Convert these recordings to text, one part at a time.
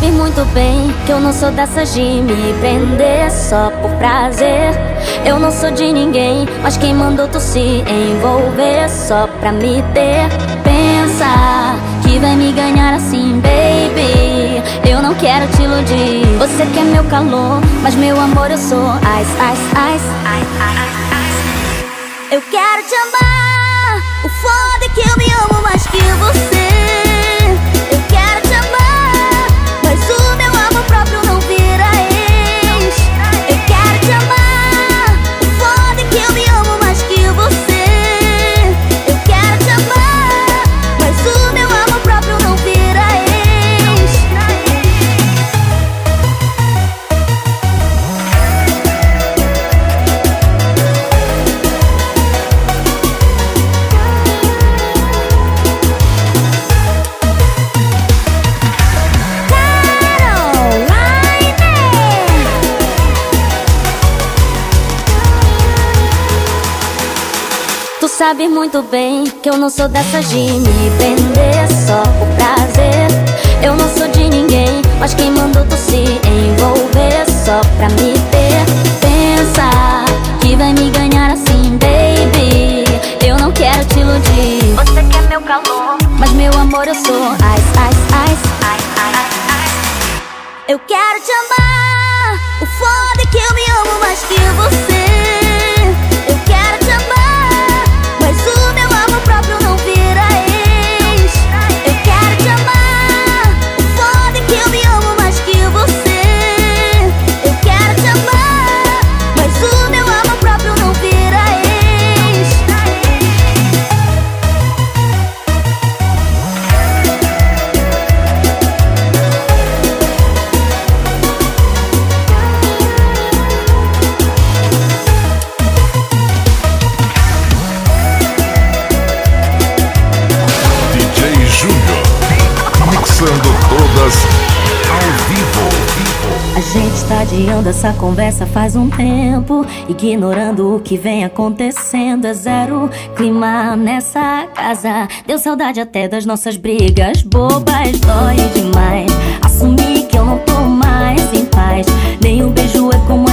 sabe muito bem que eu não sou dessas de me prender só por prazer. Eu não sou de ninguém, mas quem mandou tu se envolver só pra me ter? Pensa que vai me ganhar assim, baby. Eu não quero te iludir. Você quer meu calor, mas meu amor eu sou ice, ice, ice. ice, ice, ice. Eu quero sabe muito bem que eu não sou dessas de me prender só por prazer. Eu não sou de ninguém, mas quem mandou tu se envolver só pra me ter? Pensa que vai me ganhar assim, baby. Eu não quero te iludir. Você quer meu calor, mas meu amor eu sou ice, ice, ice. ice, ice, ice. Eu quero te amar. O foda é que eu me amo mais que você. Adiando essa conversa faz um tempo Ignorando o que vem acontecendo. É zero clima nessa casa. Deu saudade até das nossas brigas Bobas, dói demais Assumir que eu não tô mais em paz. Nem um beijo é como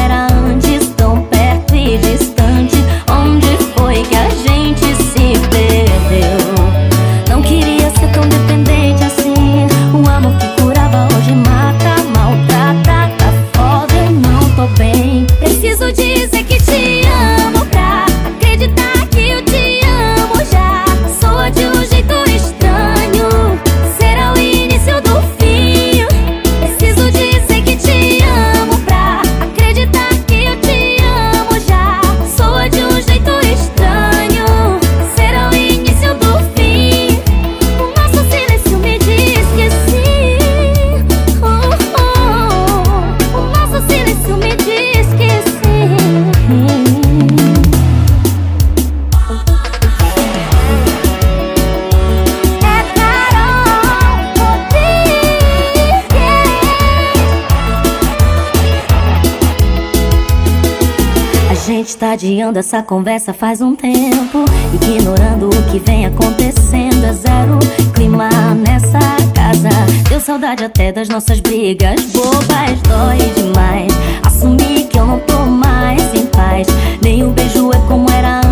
adiando essa conversa faz um tempo. Ignorando o que vem acontecendo É zero clima nessa casa. Deu saudade até das nossas brigas Bobas, dói demais. Assumir que eu não tô mais em paz. Nem um beijo é como era antes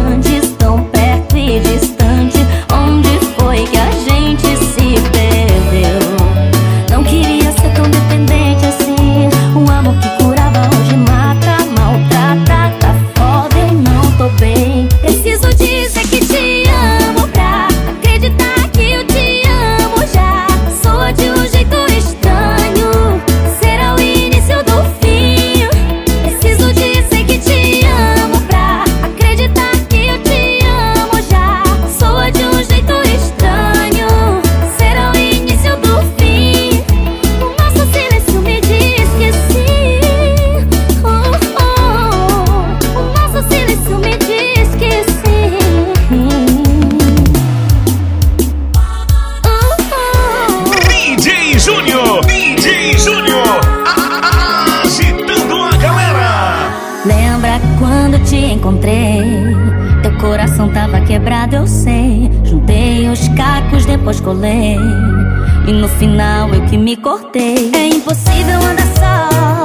no final eu que me cortei. É impossível andar só.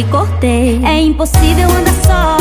me cortei. É impossível andar só.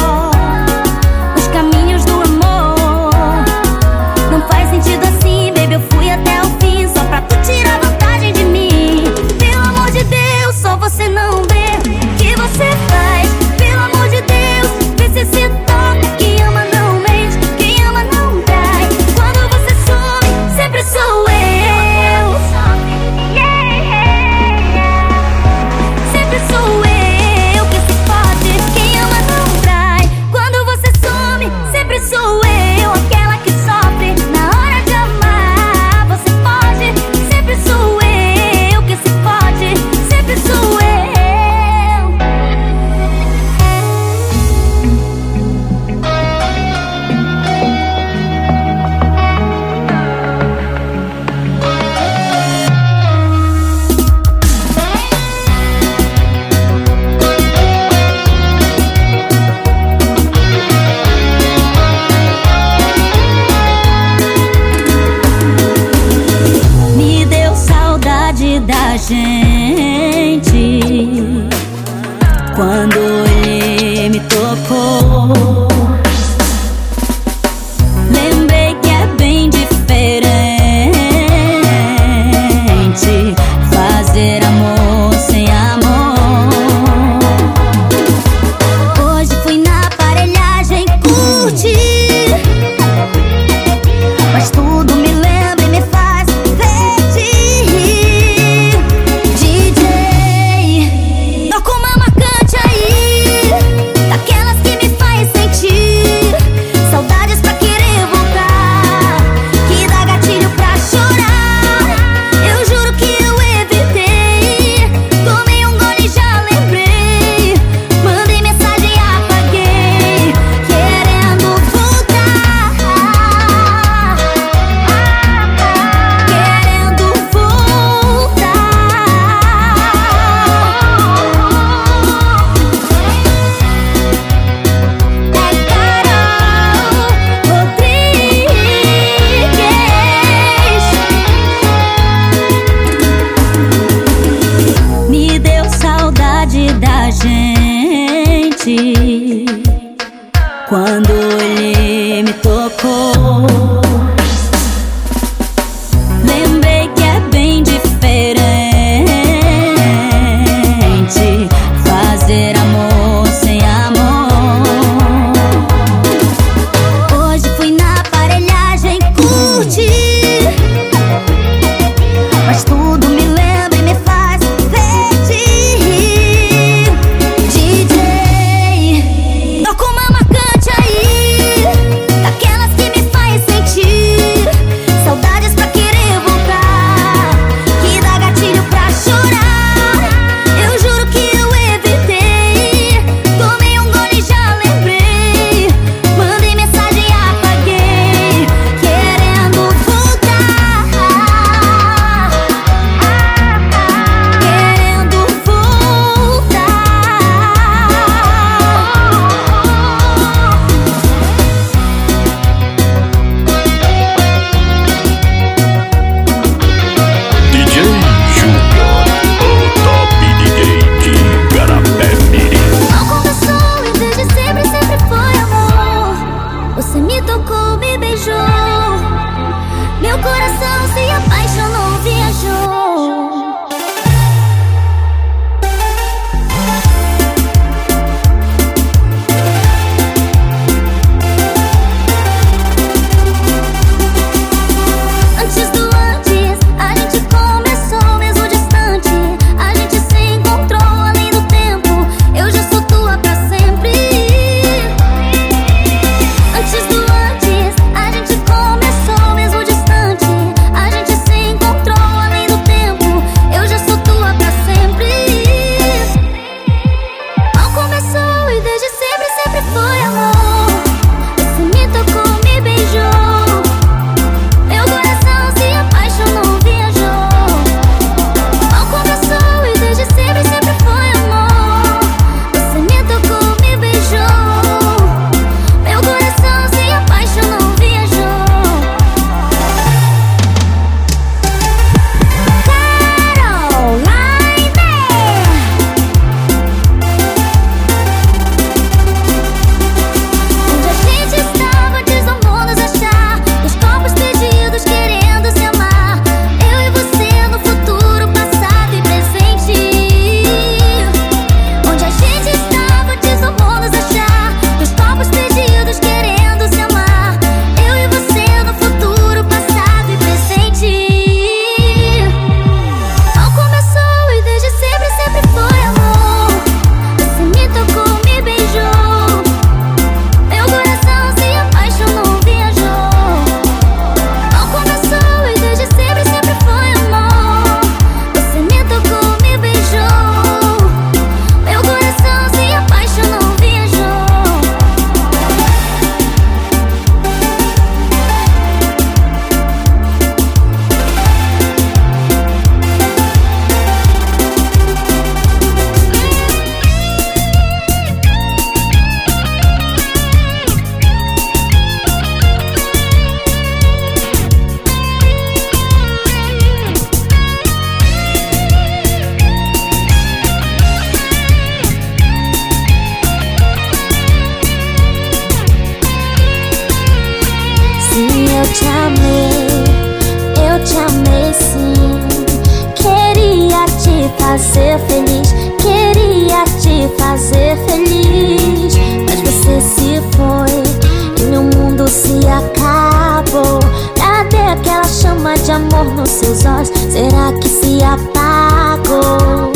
Seus olhos. Será que se apagou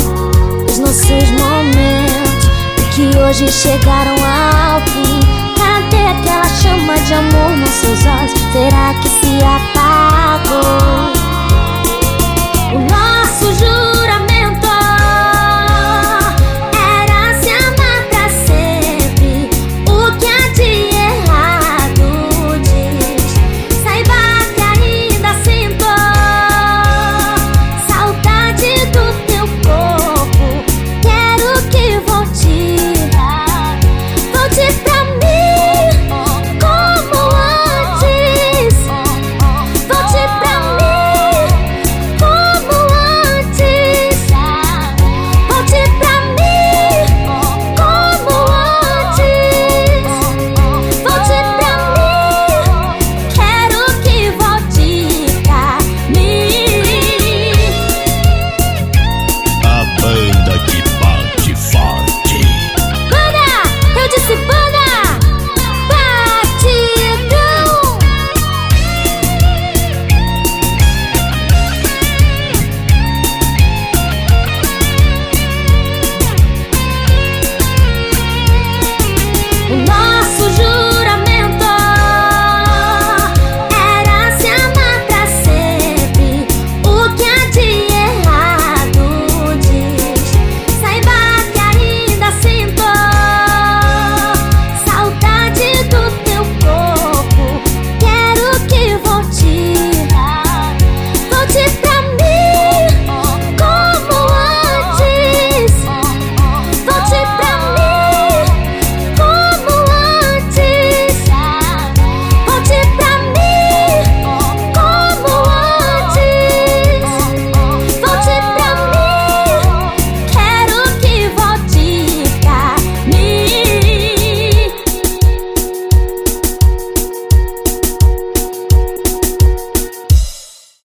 Os nossos momentos? Que hoje chegaram ao fim Cadê aquela chama de amor nos seus olhos? Será que se apagou